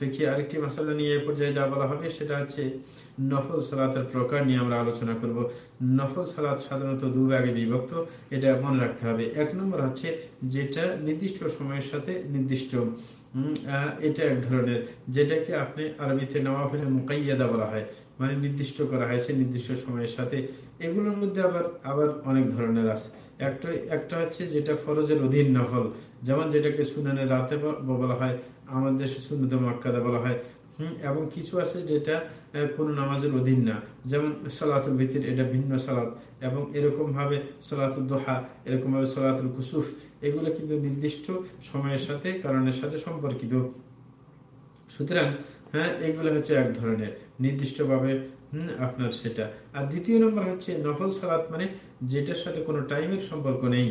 ফেকি আরেকটি মশালা নিয়ে এ পর্যায়ে যা বলা হবে সেটা হচ্ছে নফল সালাতের প্রকার নিয়ে আমরা আলোচনা করব। নফল সালাত সাধারণত দু ভাগে বিভক্ত, এটা মনে রাখতে হবে। এক নম্বর হচ্ছে যেটা নির্দিষ্ট সময়ের সাথে নির্দিষ্ট। এটা এক ধরনের, যেটাকে আপনি আরবিতে নওয়াফিলে মুকাইয়াদা বলা হয়। মানে নির্দিষ্ট করা হয়েছে নির্দিষ্ট সময়ের সাথে। এগুলোর মধ্যে আবার আবার অনেক ধরনের আছে। একটা একটা হচ্ছে যেটা ফরজের অধীন নফল। যেমন যেটাকে সুনানের রাতে বলা হয়, আমাদের দেশে সুন্নত মাক্কাদা বলা হয়। এবং কিছু আছে যেটা কোনো নামাজের অধীন না। যেমন সালাতুল ভিতির এটা ভিন্ন সালাত। এবং এরকম ভাবে সালাতুল দোহা এরকম ভাবে সালাতুল কুসুফ, এগুলো কিন্তু নির্দিষ্ট সময়ের সাথে, কারণের সাথে সম্পর্কিত। সুতরাং হ্যাঁ এগুলো হচ্ছে এক ধরনের নির্দিষ্টভাবে আপনার সেটা। আর দ্বিতীয় নম্বর হচ্ছে নফল সালাত মানে যেটার সাথে কোনো টাইমের সম্পর্ক নেই,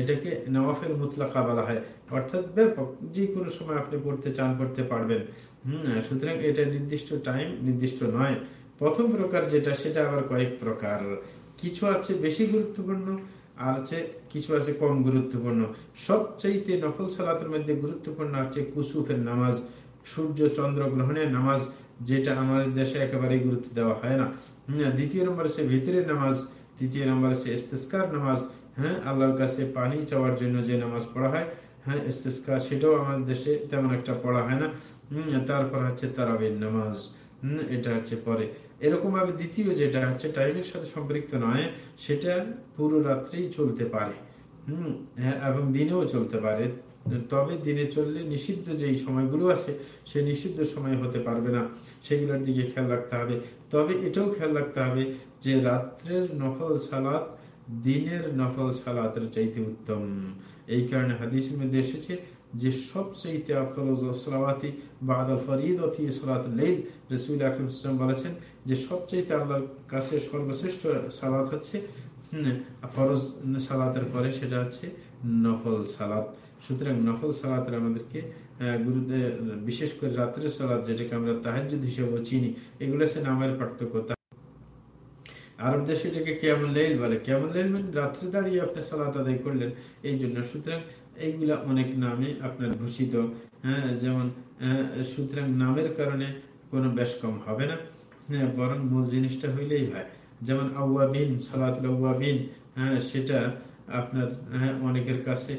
এটাকে নওয়াফের মুতলাকা বলা হয়। অর্থাৎ ব্যাপক, যে কোনো সময় আপনি পড়তে চান করতে পারবেন। হম সুতরাং এটা নির্দিষ্ট টাইম, নির্দিষ্ট নয়। প্রথম প্রকার যেটা, সেটা আবার কয়েক প্রকার। কিছু আছে বেশি গুরুত্বপূর্ণ, আর হচ্ছে কিছু আছে কম গুরুত্বপূর্ণ। সবচাইতে নফল সালাতের মধ্যে গুরুত্বপূর্ণ হচ্ছে কুসুফের নামাজ। সূর্য চন্দ্র গ্রহণের নামাজ যেটা আমাদের দেশে একেবারেই গুরুত্ব দেওয়া হয় না। দ্বিতীয় নম্বর হচ্ছে ভিতরের নামাজ, তৃতীয় নম্বর হচ্ছে ইস্তেস্কার নামাজ। হ্যাঁ আল্লাহর কাছে পানি চাওয়ার জন্য যে নামাজ পড়া হয় হ্যাঁ ইস্তেস্কার সেটাও আমাদের দেশে তেমন একটা পড়া হয় না। তারপর হচ্ছে তারাবির নামাজ। এটা হচ্ছে পরে। এরকম ভাবে দ্বিতীয় যেটা হচ্ছে টাইমের সাথে সম্পৃক্ত নয়, সেটা পুরো রাত্রেই চলতে পারে। হম হ্যাঁ এবং দিনেও চলতে পারে। তবে দিনে চললে নিষিদ্ধ যেই সময়গুলো আছে, সে নিষিদ্ধ সময় হতে পারবে না। সেগুলোর দিকে খেয়াল রাখতে হবে। তবে এটাও খেয়াল রাখতে হবে যে রাত্রের নফল সালাত দিনের নফল সালাতের চাইতে উত্তম। এই কারণে হাদিস মধ্যে এসেছে যে সবচাইতে আফতলাওয়াতি বাদল ফরিদতি সালাত লেল রসুল আকরম বলেছেন যে সবচাইতে আল্লাহর কাছে সর্বশ্রেষ্ঠ সালাত হচ্ছে ফরজ সালাতের পরে, সেটা হচ্ছে নফল সালাত। সুতরাং নফল সালাতের আমাদেরকে গুরুদের, বিশেষ করে রাত্রের সালাদ যেটাকে আমরা তাহাজ হিসেবে চিনি, এগুলো হচ্ছে নামের পার্থক্য। আরব দেশে এটাকে কেমন লেল বলে। কেমন লেল মানে রাত্রে দাঁড়িয়ে আপনি সালাত আদায় করলেন, এই জন্য সুতরাং এইগুলা অনেক নামে আপনার ভূষিত হ্যাঁ যেমন সুতরাং নামের কারণে কোনো বেশ কম হবে না। হ্যাঁ বরং মূল জিনিসটা হইলেই হয়। যেমন আউয়াবিন, সালাতুল আউয়াবিন হ্যাঁ সেটা আপনার হ্যাঁ অনেকের কাছে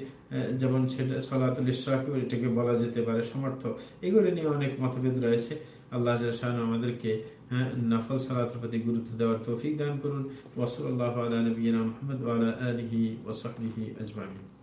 যেমন সেটা সলাতুল ইশরাক, এটাকে বলা যেতে পারে সমর্থ এগুলো নিয়ে অনেক মতভেদ রয়েছে। আল্লাহ আমাদেরকে হ্যাঁ নফল সলাতের প্রতি গুরুত্ব দেওয়ার তৌফিক দান করুন। ওসল আল্লাহ আলী নবীনা মোহাম্মদ আলহি ওসহি আজমামিন